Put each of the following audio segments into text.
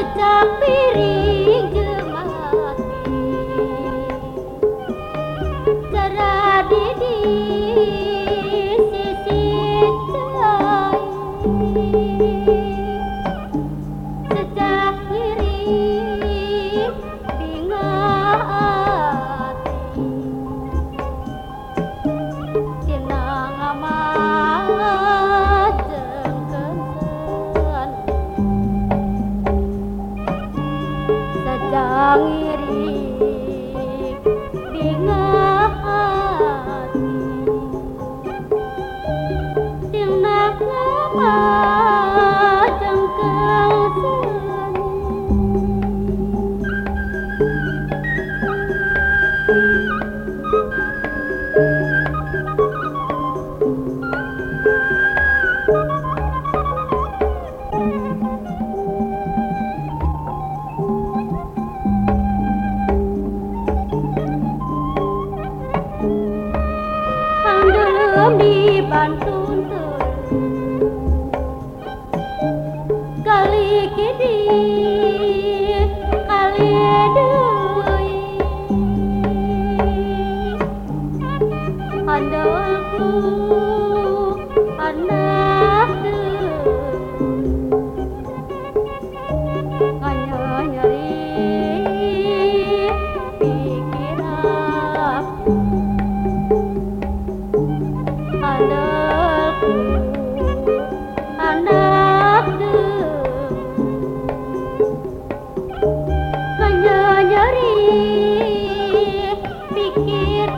kecap piring sedang 帮助。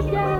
Yeah.